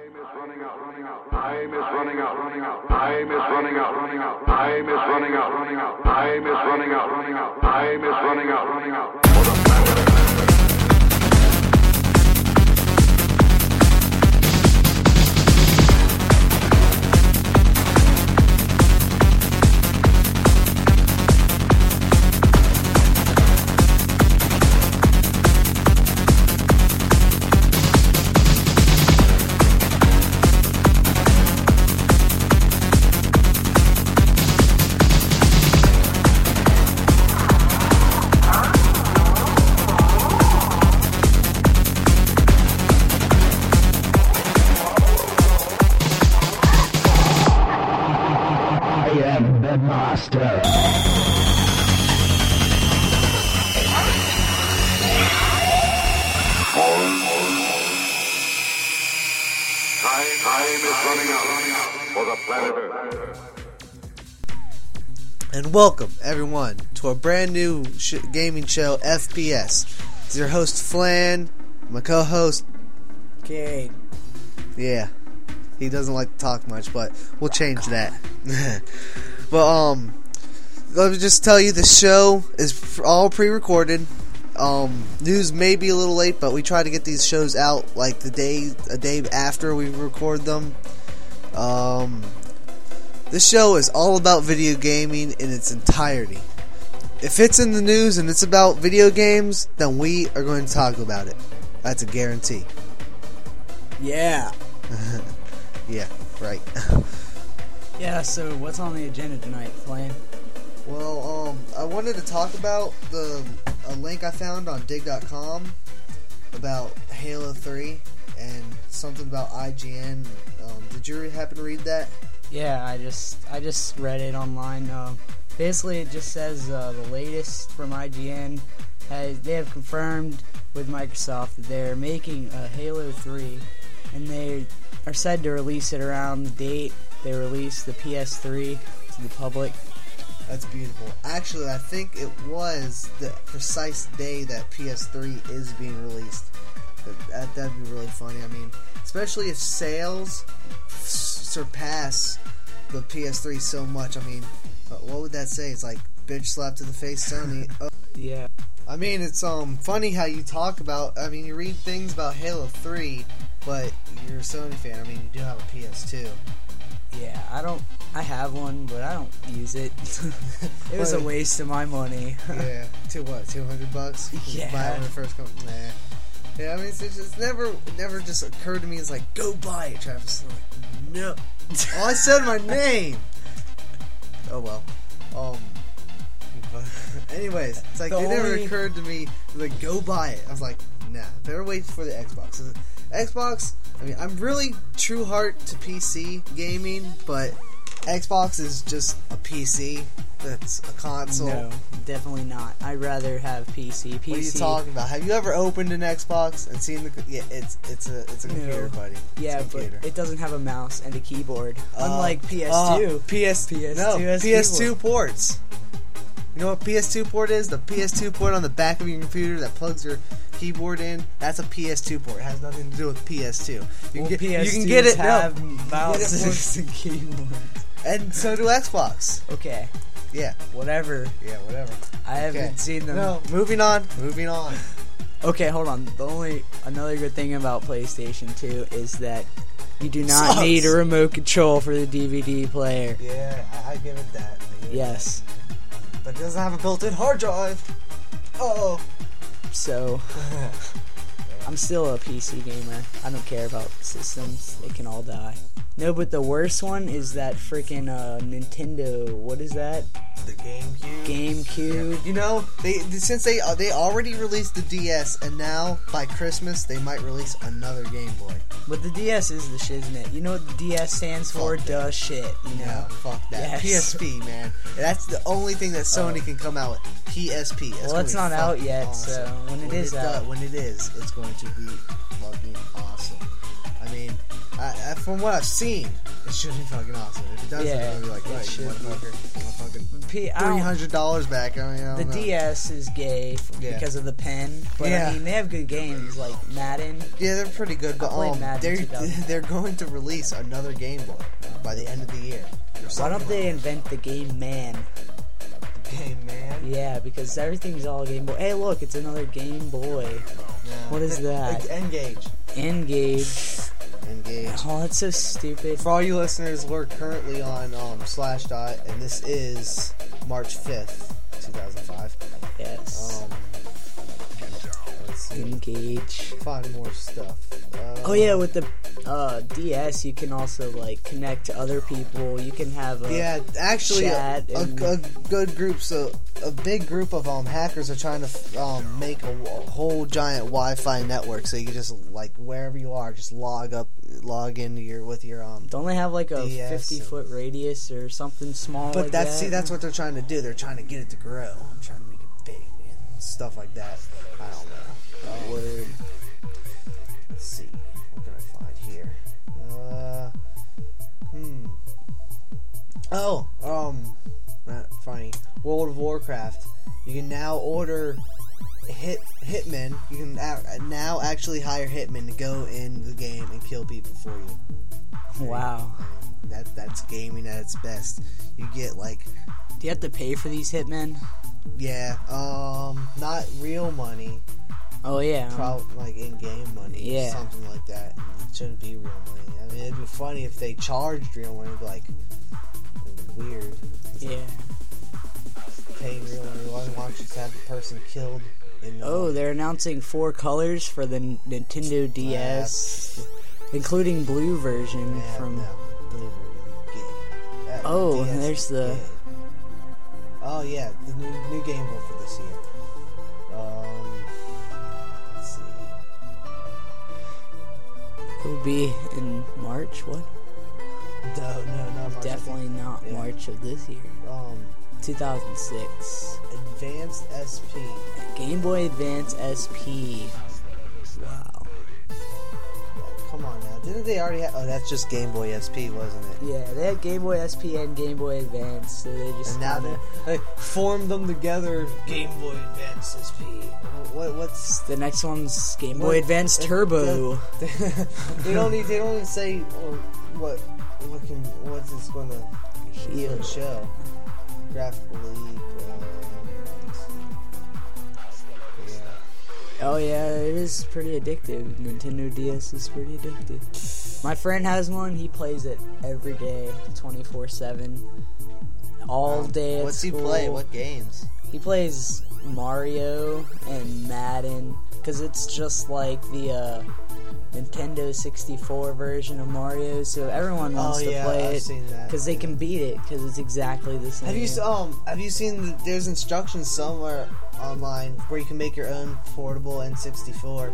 Time is running out, running out. Time is running out, running out. Time is running out, running out. Time is running out, running out. Time is running out, running out. Time is running out, running out. Planet Earth. and welcome everyone to a brand new sh- gaming show FPS. It's your host Flan, my co-host. Okay. Yeah, he doesn't like to talk much, but we'll change that. but um, let me just tell you, the show is all pre-recorded. Um, news may be a little late, but we try to get these shows out like the day a day after we record them. Um, this show is all about video gaming in its entirety. If it's in the news and it's about video games, then we are going to talk about it. That's a guarantee. Yeah. Yeah, right. Yeah, so what's on the agenda tonight, Flame? well, um, I wanted to talk about the a link I found on digg.com about Halo 3 and something about IGN. Um, did you happen to read that? Yeah, I just I just read it online. Um, basically, it just says uh, the latest from IGN has they have confirmed with Microsoft that they're making a Halo 3, and they are said to release it around the date they released the PS3 to the public. That's beautiful. Actually, I think it was the precise day that PS3 is being released. That, that, that'd be really funny. I mean, especially if sales surpass the PS3 so much. I mean, what would that say? It's like bitch slap to the face, Sony. Uh, Yeah. I mean, it's um funny how you talk about. I mean, you read things about Halo 3, but you're a Sony fan. I mean, you do have a PS2. Yeah, I don't. I have one, but I don't use it. it was a waste of my money. yeah, to what? Two hundred bucks? Yeah. Buy it when it first comes. Nah. Yeah, I mean, it's just it's never, never just occurred to me. It's like, go buy it, Travis. I'm like, no. oh, I said my name. Oh well. Um. anyways, it's like The it never occurred to me. Like, go buy it. I was like, nah. Better wait for the Xbox. Xbox. I mean, I'm really true heart to PC gaming, but Xbox is just a PC. That's a console. No, definitely not. I'd rather have PC. PC. What are you talking about? Have you ever opened an Xbox and seen the? Yeah, it's it's a it's a No. computer, buddy. It's Yeah, a but it doesn't have a mouse and a keyboard, Uh, unlike uh, PS2. PS PS2 no has PS2 keyboard. ports. You know what PS2 port is? The PS2 port on the back of your computer that plugs your keyboard in. That's a PS2 port. It has nothing to do with PS2. You can well, get PS2s you can get it no. have You can get it mouses and keyboards. And so do Xbox. Okay, Yeah, whatever. yeah, whatever. I haven't seen them. No, moving on. Moving on. Okay, hold on. The only another good thing about PlayStation 2 is that you do not Sucks. need a remote control for the DVD player. Yeah, I, I give it that. I give it Yes. that. but it doesn't have a built-in hard drive. Oh. So I'm still a PC gamer. I don't care about systems. They can all die. No, but the worst one is that freaking uh, Nintendo. What is that? The GameCube. GameCube. You know, they since they uh, they already released the DS, and now by Christmas they might release another Game Boy. But the DS is the shiznit. You know what the DS stands for? Fuck Duh shit. You know. No, fuck that. Yes. PSP, man. That's the only thing that Sony can come out with. PSP. That's Well, it's not out yet, awesome. so when it is does- out- when it is, it's going to be fucking awesome. I mean, I, I, from what I've seen, It should be fucking awesome. If it doesn't, Yeah, gonna be like, right, you motherfucker. I want fucking P- I three dollars back. I mean, I The know. DS is gay f- Yeah. because of the pen, but Yeah. I mean they have good games like Madden. Yeah, they're pretty good, but um, Madden they're they're going to release another Game Boy by the end of the year. Why don't they invent the game Man? Game Man? Yeah, because everything's all Game Boy. Hey, look, it's another Game Boy. No. What is that? N-Gage. N-Gage. N-Gage. Oh, that's so stupid. For all you listeners, we're currently on um, Slashdot, and this is March fifth, two thousand five. Yes. Um, let's see. Engage. Find more stuff. Uh, Oh yeah, with the uh, DS, you can also like connect to other people. You can have a Yeah, actually, a, Chat a, and- a good group. So a big group of um hackers are trying to um make a, a whole giant Wi-Fi network, so you can just like wherever you are, just log up, log into your with your um. Don't they have like a DS fifty and- foot radius or something small? But like that's that? see, that's what they're trying to do. They're trying to get it to grow. I'm trying to make it big and stuff like that. I don't know. Word. Let's see. Oh, um, not funny. World of Warcraft. You can now order hit hitmen. You can now actually hire hitmen to go in the game and kill people for you. Wow. That that's gaming at its best. You get like Do you have to pay for these hitmen? yeah, um, not real money, Oh yeah. probably like in-game money, Yeah. something like that. It shouldn't be real money. I mean, it'd be funny if they charged real money, like weird. yeah. Paying real money. Why why don't you just have the person killed? In, Oh, they're announcing four colors for the Nintendo DS, including blue version yeah, from. no, blue version. Uh, Oh, DS, there's the- gay. Oh yeah, the new new Game Boy for this year. Um, let's see. It will be in March. What? No, no, not much. Definitely not Yeah. March of this year. Um, 2006. Advanced SP. Game Boy Advance SP. Wow. Come on now. Didn't they already have? Oh, that's just Game Boy SP, wasn't it? Yeah, they had Game Boy SP and Game Boy Advance, so they just And now they formed them together. Game Boy Advance SP. What? What's? the next one's Game Boy What- Advance Turbo. they don't. They don't even say or what. Can? What's this to Heal. show? Graphical leap. Yeah. Oh yeah, it is pretty addictive. Nintendo DS is pretty addictive. My friend has one. He plays it every day, twenty four seven, all Um, day. At What's he school. play? What games? He plays Mario and Madden because it's just like the uh, Nintendo 64 version of Mario. So everyone wants oh to yeah, play I've it because they can beat it because it's exactly the same. Have you um have you seen the, there's instructions somewhere online where you can make your own portable N64?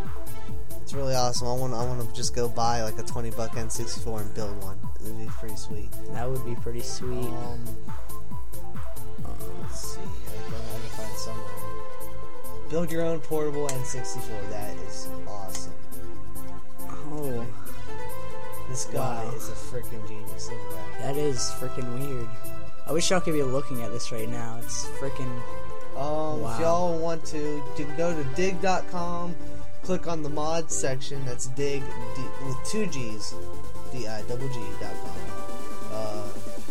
It's really awesome. I want I want to just go buy like a 20 buck N64 and build one. It'd be pretty sweet. that would be pretty sweet. Um, let's see. I can, I can find somewhere. Build your own portable N64. That is awesome. Oh, This guy Wow. is a freaking genius. Look at that. that is freaking weird. I wish y'all could be looking at this right now. It's freaking. Um, Wow. If y'all want to, you can go to digg.com, click on the mods section. That's Digg D, with two G's, D I double G dot com. Uh,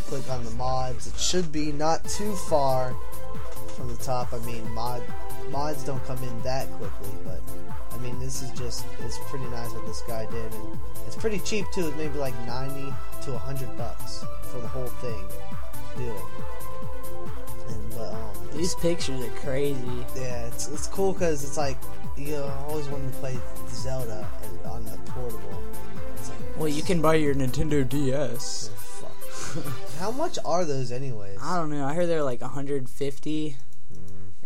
click on the mods. It should be not too far from the top. I mean, mod mods don't come in that quickly, but I mean, this is just it's pretty nice what this guy did, and it's pretty cheap too. It's maybe like ninety to hundred bucks for the whole thing. to Do it. And but um, These pictures are crazy. yeah, it's it's cool because it's like you know, I always wanted to play Zelda and on the portable. It's like Well, you can buy your Nintendo DS. oh, fuck. How much are those anyways? I don't know. I heard they're like 150,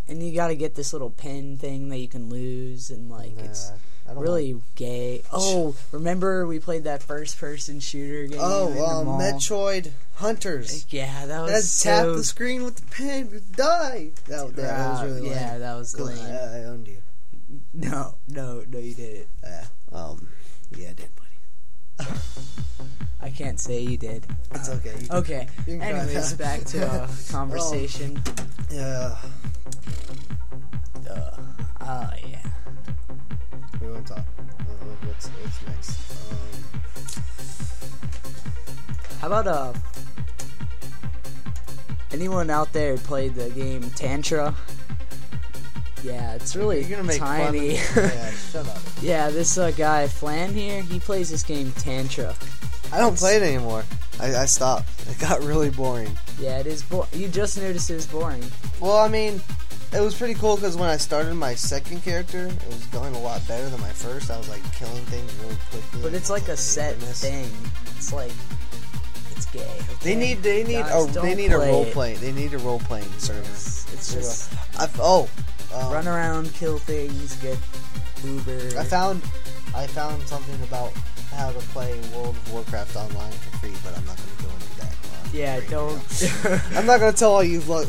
and you got to get this little pin thing that you can lose, and like Nah, it's really gay. Oh, remember we played that first-person shooter game? Oh, mall? Metroid Hunters. Yeah, that was Let's tap the screen with the pen. Die. That, that, that was really yeah, lame. that was Cool. lame. I, I owned you. No, no, no, you did it. Yeah. Um. Yeah, I did. I can't say you did. It's okay. You can- Okay. You can Anyways, back to uh, conversation. Yeah. Uh, oh yeah. We want to talk. Uh, What's what's next? Um, How about uh? Anyone out there played the game Tantra? Yeah, it's really you're gonna make tiny. fun of Yeah, shut up. yeah, this uh, guy Flan here, he plays this game Tantra. I don't play it anymore. I, I stopped. It got really boring. Yeah, it is. boring. you just noticed it was boring. Well, I mean, it was pretty cool because when I started my second character, it was going a lot better than my first. I was like killing things really quickly. But it's like a set thing. It's like it's gay. They need they need Guys, a they need a role it. play. They need a role playing server. It's, it's just I oh um, run around, kill things, get Uber. I found I found something about how to play World of Warcraft online for free, but I'm not going to go into that. uh, yeah, don't. I'm not going to tell all you. Lo-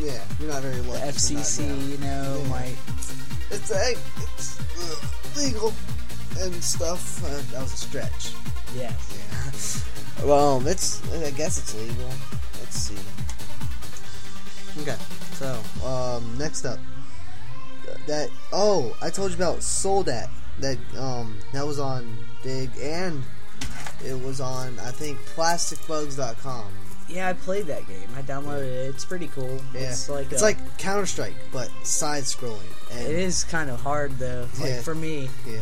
yeah, you're not very the lucky. not FCC, knowing. you know, Yeah. might. It's hey, it's uh, legal and stuff. Uh, that was a stretch. Yes. Yeah. well, it's I guess it's legal. Let's see. Okay, so um, next up, that oh, I told you about Soldat. That um, that was on Digg and it was on I think PlasticBugs.com. Yeah, I played that game. I downloaded it. It's pretty cool. Yeah, It's like it's a- like Counter Strike but side scrolling. It is kind of hard though. Like Yeah. for me, Yeah,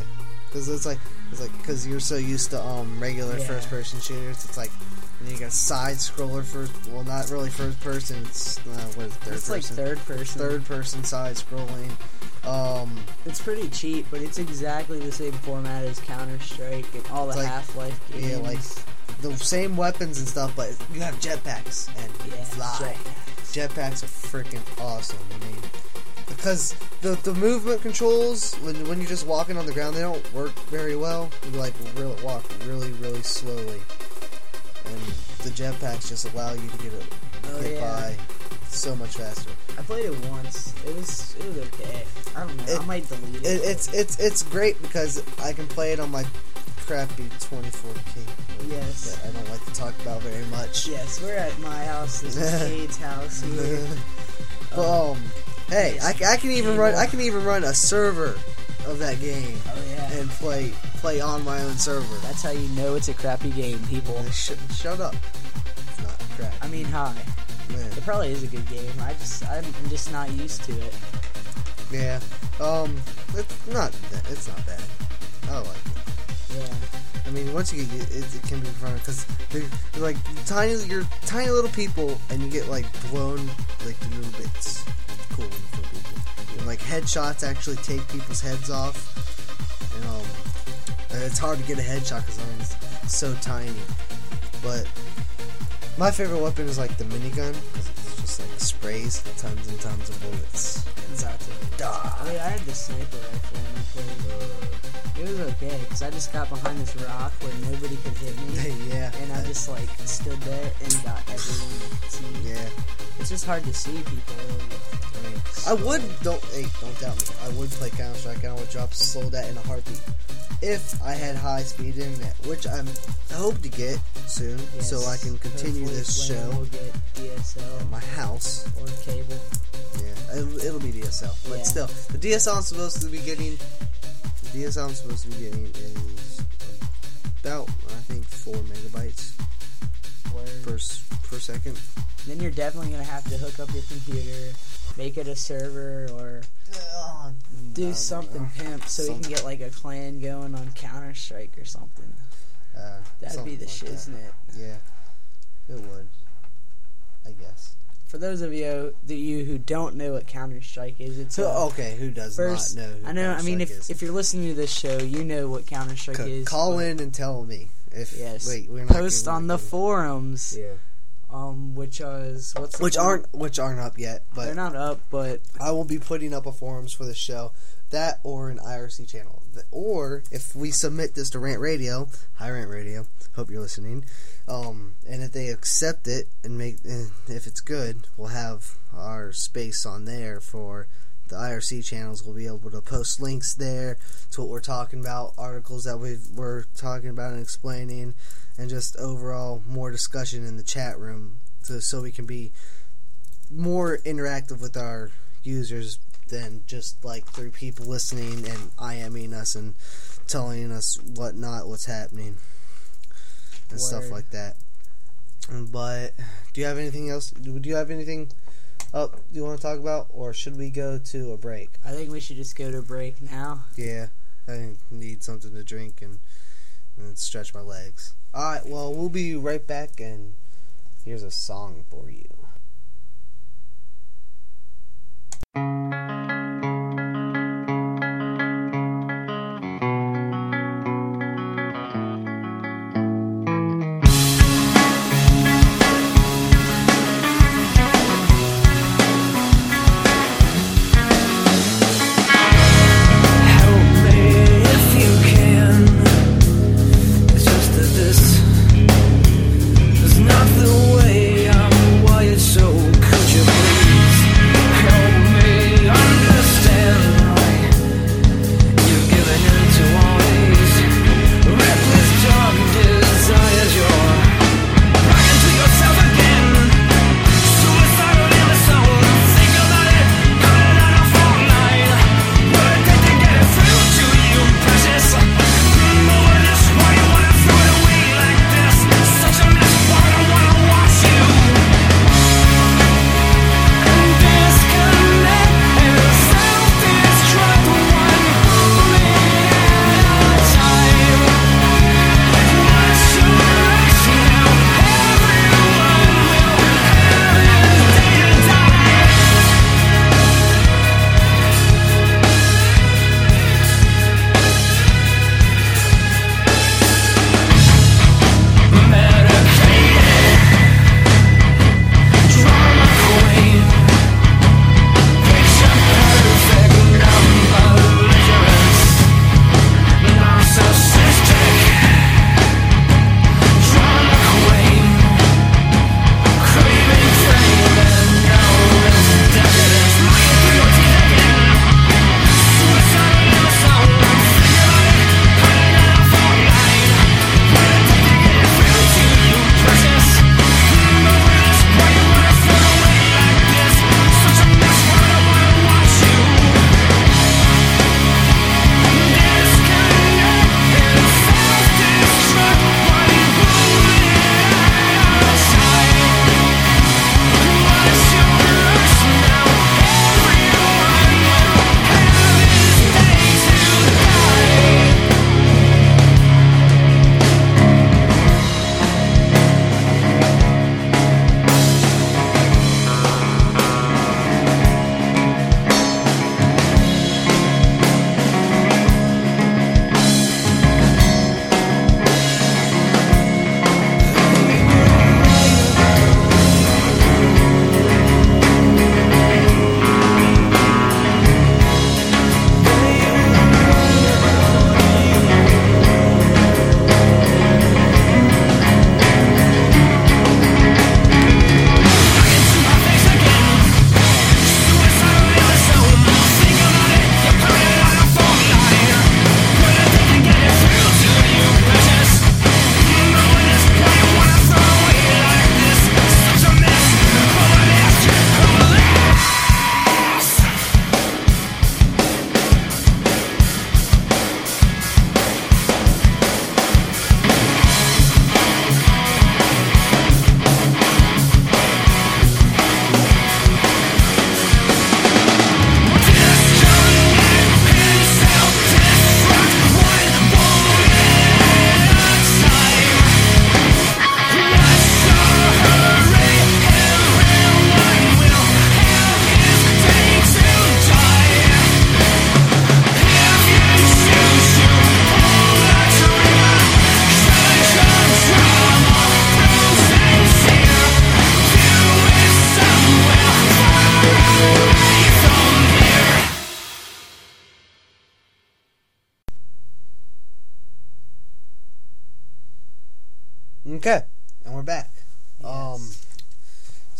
because it's like it's like because you're so used to um regular Yeah. first person shooters. It's like and you got side scroller first. Well, not really first person. It's uh, what is it, third it's like person. third person. third person side scrolling. Um, It's pretty cheap, but it's exactly the same format as Counter Strike and all the like- Half Life games. yeah, like the same weapons and stuff, but you have jetpacks and Yeah, fly. Jetpacks are freaking awesome. I mean, because the the movement controls when when you're just walking on the ground, they don't work very well. You like real, walk really really slowly, and the jetpacks just allow you to get it Oh, get yeah. by so much faster. I played it once. It was it was okay. I don't know. It- I might delete it. It, it's it's it's great because I can play it on my crappy 24k. Yes. that I don't like to talk about very much. yes, we're at my house. This is Cade's house here. Well, um, hey, I, I can even run. I can even run a server of that game Oh yeah. and play play on my own server. That's how you know it's a crappy game, people. Sh- shut up. It's not crap. I mean, hi. Man. It probably is a good game. I just I'm just not used to it. Yeah. Um, it's not. that- It's not bad. I like it. Yeah. I mean, once you get it, it can be fun because they're, they're like tiny. You're tiny little people, and you get like blown like to little bits. Cool when you kill people. Like headshots actually take people's heads off, and um, it's hard to get a headshot because I'm so tiny. But my favorite weapon is like the minigun because it's just like sprays tons and tons of bullets. It's out to I mean, I had the sniper rifle and I played. It was okay because I just got behind this rock where nobody could hit me, yeah, and I just like stood there and got everyone to see. yeah. It's just hard to see people. I mean, I would don't hey, don't doubt me. I would play Counter Strike and I would drop Soldat in a heartbeat if I had high speed internet, which I'm I hope to get soon, Yes. so I can continue Hopefully this show Will get DSL at my house. or cable. Yeah, it'll, it'll be DSL, but Yeah. still, the DSL I'm supposed to be getting, the DSL I'm supposed to be getting is about I think four megabytes Word. per per second. Then you're definitely gonna have to hook up your computer, make it a server, or do something know. pimp so you can get like a clan going on Counter Strike or something. Uh, That'd be something the like that. shiznit. Yeah, it would. I guess. For those of you the you who don't know what Counter Strike is, it's a, okay, who does first. not know? Who I know. I mean, if is? if you're listening to this show, you know what Counter Strike C- is. call in and tell me if Yes. wait we're not Post on the forums, yeah um, which is what's the which aren't which aren't up yet but they're not up, but I will be putting up a forums for the show that or an IRC channel or if we submit this to Rant Radio hi Rant Radio hope you're listening um and if they accept it and make if it's good we'll have our space on there for the IRC channels. We'll be able to post links there to what we're talking about, articles that we we're talking about and explaining, and just overall more discussion in the chat room, to, so we can be more interactive with our users than just like three people listening and IMing us and telling us what not what's happening and stuff like that. But do you have anything else? Do you have anything up you want to talk about, or should we go to a break? I think we should just go to a break now. Yeah, I need something to drink and, and stretch my legs. All right, well we'll be right back, and here's a song for you. Thank you.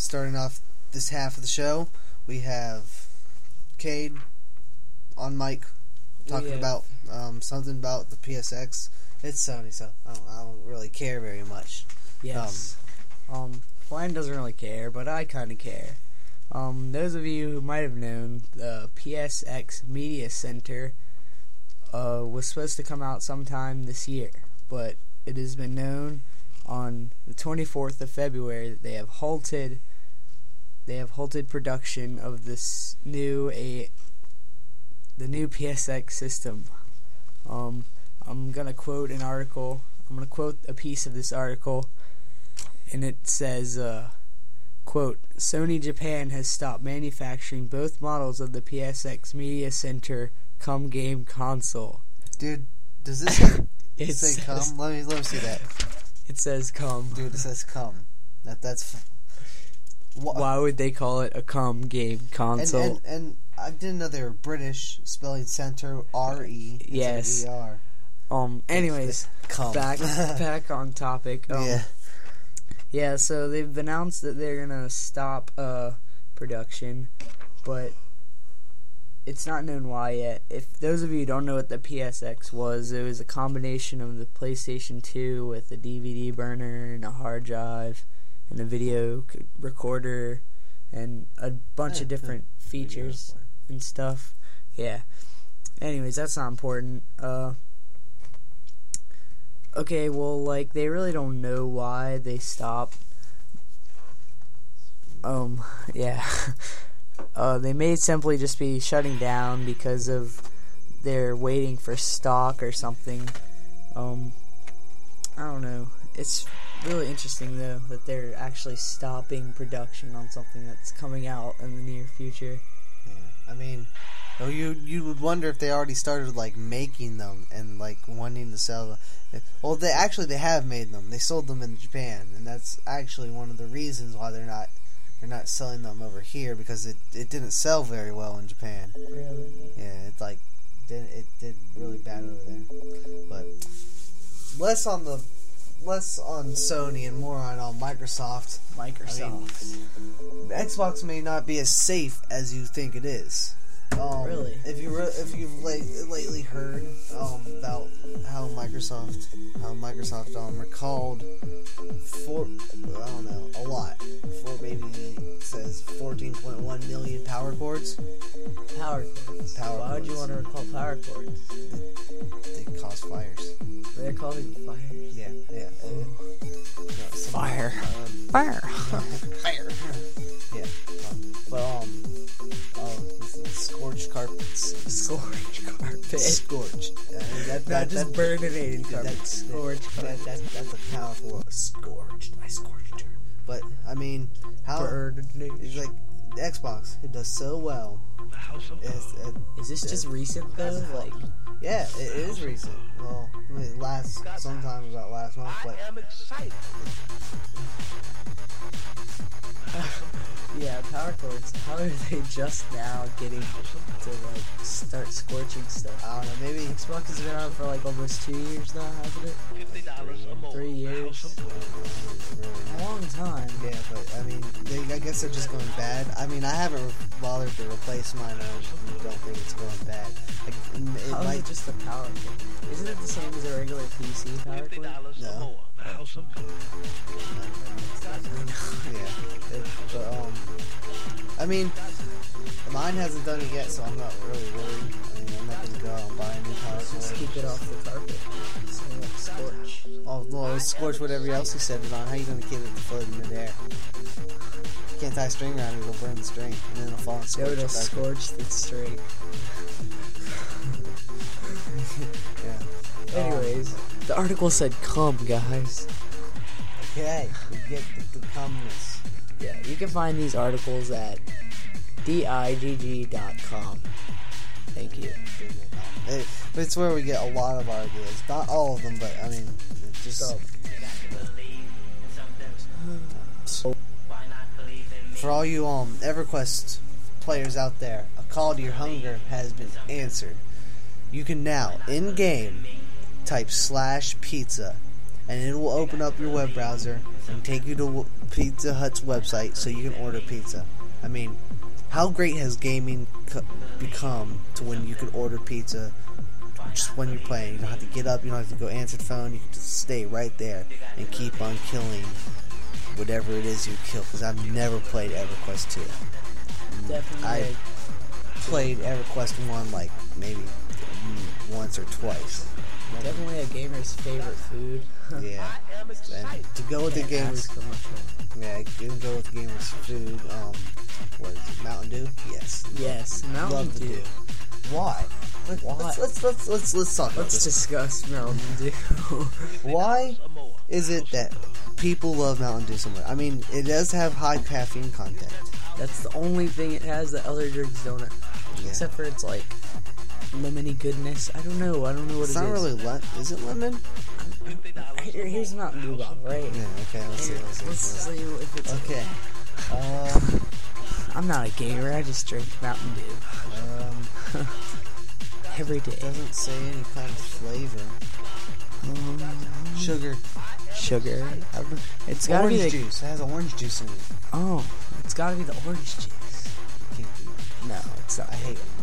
Starting off this half of the show, we have Cade on mic talking Yeah. about um, something about the PSX. It's Sony, so I don't, I don't really care very much. Yes. Um, Brian doesn't really care, but I kind of care. Um, those of you who might have known, the PSX Media Center uh, was supposed to come out sometime this year, but it has been known on the 24th of February that they have halted. They have halted production of this new a the new PSX system. Um, I'm gonna quote an article. I'm gonna quote a piece of this article, and it says, uh, "Quote: Sony Japan has stopped manufacturing both models of the PSX Media Center Come Game console." Dude, does this say, It say says- come? Let me let me see that. It says "Come." Dude, it says come. That that's. Wha- Why would they call it a Come Game console? and and I didn't know they were British, spelling center R E. Yes. E R. um. Anyways, back back on topic. Um, yeah. Yeah, so they've announced that they're gonna stop uh, production, but it's not known why yet. If those of you who don't know what the PSX was, it was a combination of the PlayStation 2 with a DVD burner and a hard drive and a video c- recorder and a bunch of different features and stuff. Yeah. Anyways, that's not important. Uh Okay, well like they really don't know why they stopped. Um yeah. Uh they may simply just be shutting down because of they're waiting for stock or something. Um I don't know. It's really interesting though that they're actually stopping production on something that's coming out in the near future. Yeah, I mean, you you would wonder if they already started like making them and like wanting to sell them. Well, they actually they have made them. They sold them in Japan, and that's actually one of the reasons why they're not they're not selling them over here because it it didn't sell very well in Japan. Really? Yeah, it's like did it did really bad over there. But less on the less on Sony and more on, on Microsoft. Microsoft. Xbox may not be as safe as you think it is. Um, Really? If you re- if you've la- lately heard um, about how Microsoft how Microsoft um, recalled four I don't know a lot for maybe says fourteen point one million power cords. Power cords. Power Why would you want to recall power cords? They cause fires. They're causing fires. Yeah, yeah. uh, yeah, some- Fire. um, Fire. fire. Yeah, um, but um, oh, scorched carpets. Scorched carpet. Scorched. Uh, that, Not that, just that, burninated that- carpet. that's Scorched that, carpet. that, that's a powerful word. Scorched. I scorched her. But I mean, how? Burninated. It's like the Xbox. It does so well. It's, it, Is this just recent though? Like, yeah, it is recent. Well, I mean, last sometime about last month, but I am excited. yeah, power cords. How are they just now getting to like start scorching stuff? I don't know. Maybe Xbox has been out for like almost two years now, hasn't it? Three years. A long time. Yeah, but I mean, they, I guess they're just going bad. I mean, I haven't bothered to replace mine. I don't think it's going bad. Like, it How is might. It just a power cord? Isn't it the same as a regular PC power cord? No. Yeah. It, but um, I mean, mine hasn't done it yet, so I'm not really worried. I mean, I'm not gonna go out and buy a new power Just keep it off the carpet. So it scorch. Oh no, it's scorch whatever else you set it on. How you gonna keep it floating in midair? You can't tie a string around it; it'll burn the string, and then it'll fall and No, scorch. it'll the scorch the string. Anyways, the article said come, guys. Okay, we get the, the calmness. Yeah, you can find these articles at digg.com. Thank you. It, it's where we get a lot of our ideas. Not all of them, but I mean, it's just So, for all you um EverQuest players out there, a call to your hunger has been answered. You can now in game type slash pizza, and it will open up your web browser and take you to Pizza Hut's website so you can order pizza. I mean, how great has gaming co- become to when you can order pizza just when you're playing? You don't have to get up. You don't have to go answer the phone. You can just stay right there and keep on killing whatever it is you kill. Because I've never played EverQuest two. Definitely. I- a- Played EverQuest one like maybe once or twice. Definitely a gamer's favorite food. Yeah. And to go with the Can't gamers, ask for much more. yeah, you can go with the gamers food. Um, what is it? Mountain Dew? Yes. Yes, Mountain Love the Dew. Dew. Why? Let's, Why? Let's, let's let's let's let's talk Let's this. discuss Mountain Dew. Why is it that people love Mountain Dew so much? I mean, it does have high caffeine content. That's the only thing it has that other drinks don't have. Yeah. Except for it's like lemony goodness. I don't know. I don't know what It's it not is. really le- is it lemon? Here, here's Mountain Dew right? Yeah. Okay. Let's see. Let's see. let's see if it's Okay. Uh, I'm not a gamer. I just drink Mountain Dew um, every day. doesn't say any kind of flavor. Sugar. Sugar. I. It's gotta Orange be the juice. It has orange juice in it. oh. It's gotta be the orange juice. Can't be. No, it's not. I hate juice.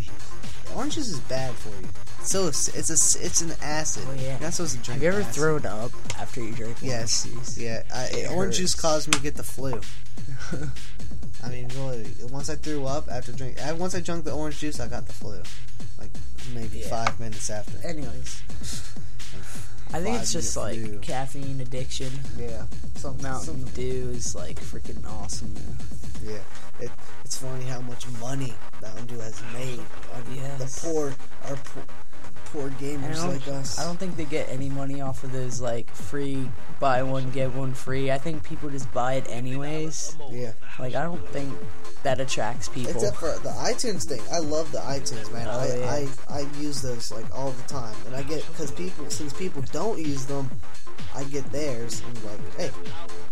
Orange juice is bad for you. So it's a it's an acid. Oh, yeah. You're not supposed to drink. Have you ever acid. thrown up after you drink Yes. juice? Yeah. I, It orange juice caused me to get the flu. I mean, really. Once I threw up after drink, I- once I drank the orange juice, I got the flu. Like maybe Yeah. five minutes after. Anyways, I think it's just like caffeine addiction. Yeah. Something. Mountain something- Dew is like freaking awesome. Man. Yeah. It, it's funny how much money Mountain Dew has made on Yes. the poor, our poor, poor gamers like us. I don't think they get any money off of those like free buy one get one free. I think people just buy it anyways. Yeah. Like I don't think that attracts people. Except for the iTunes thing, I love the iTunes, man. Oh, I, yeah. I I use those like all the time, and I get because people since people don't use them, I get theirs and like, hey,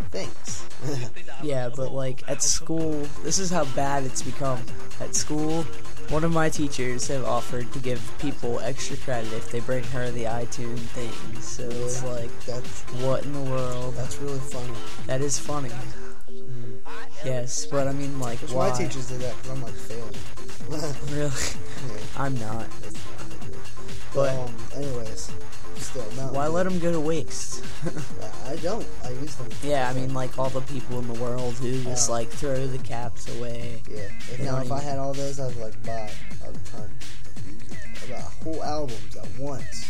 thanks. Yeah, but like at school, this is how bad it's become. At school, one of my teachers have offered to give people extra credit if they bring her the iTunes thing. So it's like, that's what in the world? that's really funny. That is funny. Yes, but I mean, like, why? my teachers did that because I'm like failing. Really? Yeah. I'm not. But But um, anyways, still, Mountain why Dew. let them go to waste? I don't. I use them. yeah, I mean, like all the people in the world who just like throw the caps away. Yeah. If, now, don't if I had all those, I'd like buy a ton, about whole albums at once.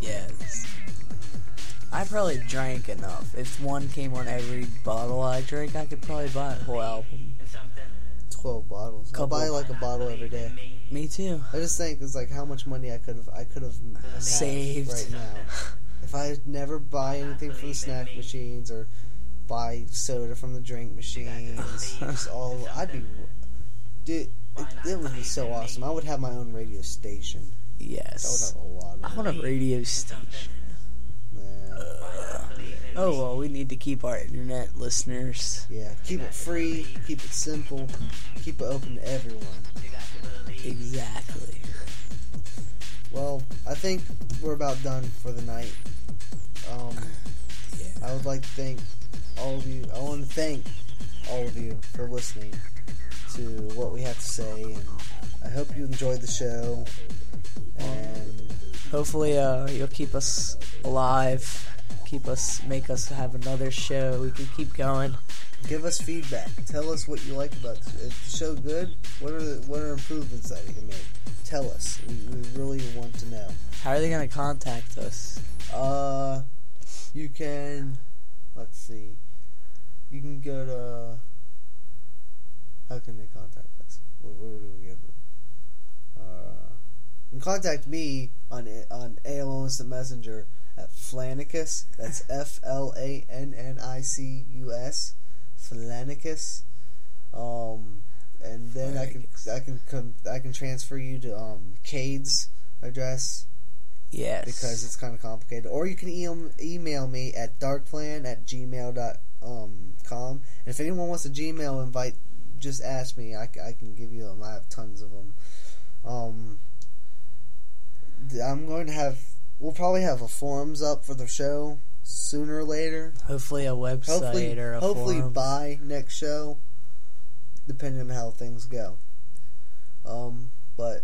Yes. I probably drank enough. If one came on every bottle I drank, I could probably buy a whole album. Twelve bottles. I Couple. buy like a bottle every day. Me too. I just think it's like how much money I could have I could have Saved. right now if I never buy anything from the snack machines or buy soda from the drink machines. just all I'd be, dude. It, it would be so awesome. I would have my own radio station. I would Yes. have a lot. I want a radio station. yeah. Oh well, we need to keep our internet listeners. yeah, keep it free, keep it simple, keep it open to everyone. Exactly. Well, I think we're about done for the night. Um, Yeah. I would like to thank all of you. I want to thank all of you for listening to what we have to say, and I hope you enjoyed the show. And Hopefully, uh, you'll keep us alive. Keep us, make us have another show. We can keep going. Give us feedback. Tell us what you like about the show. Good? What are the, what are improvements that we can make? Tell us. We, we really want to know. How are they gonna contact us? Uh, you can. Let's see. You can go to. How can they contact us? What, what do we give them? Uh, you can contact me on on AOL Instant Messenger at Flannicus. That's F L A N N I C U S. Flannicus. Um, and then I can I can come I can transfer you to um Cade's address Yes. because it's kind of complicated. Or you can e- email me at darkplan at gmail.com. And if anyone wants a Gmail invite, just ask me. I, I can give you them. I have tons of them. Um, I'm going to have. We'll probably have a forums up for the show sooner or later. hopefully a website Hopefully, or a hopefully forum. by next show. depending on how things go. Um, but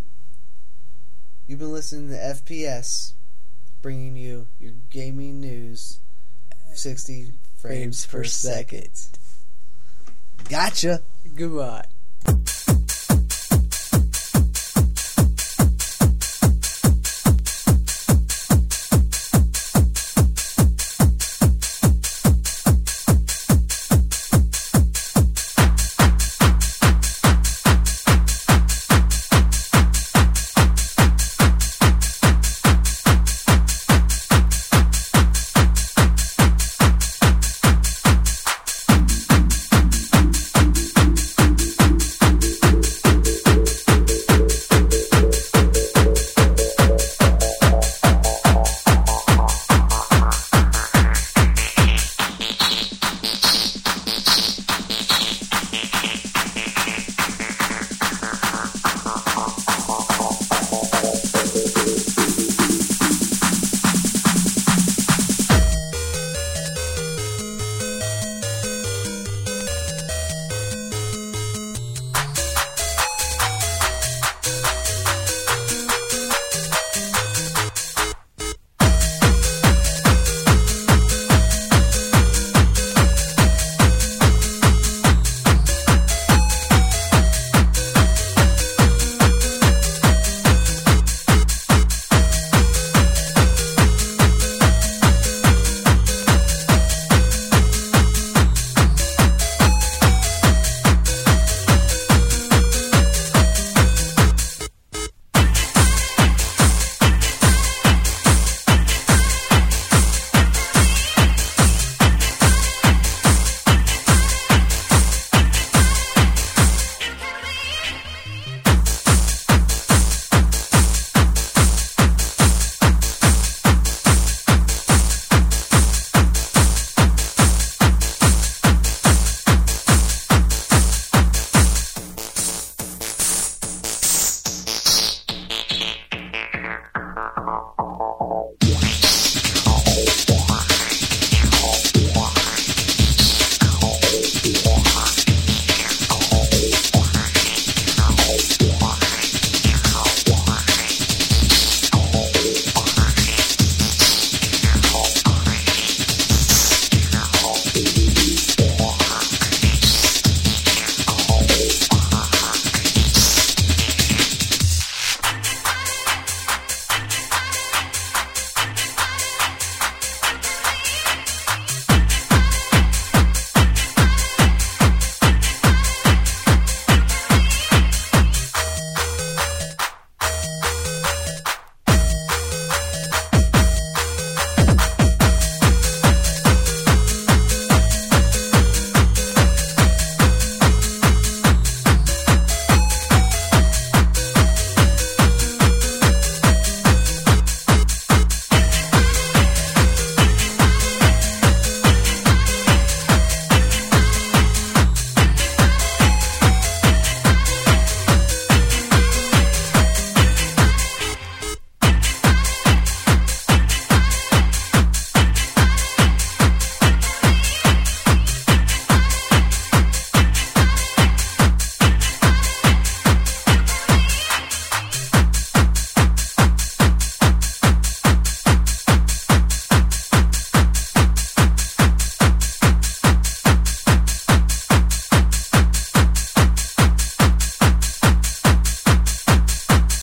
you've been listening to FPS, bringing you your gaming news, sixty frames, per second. Gotcha. Goodbye.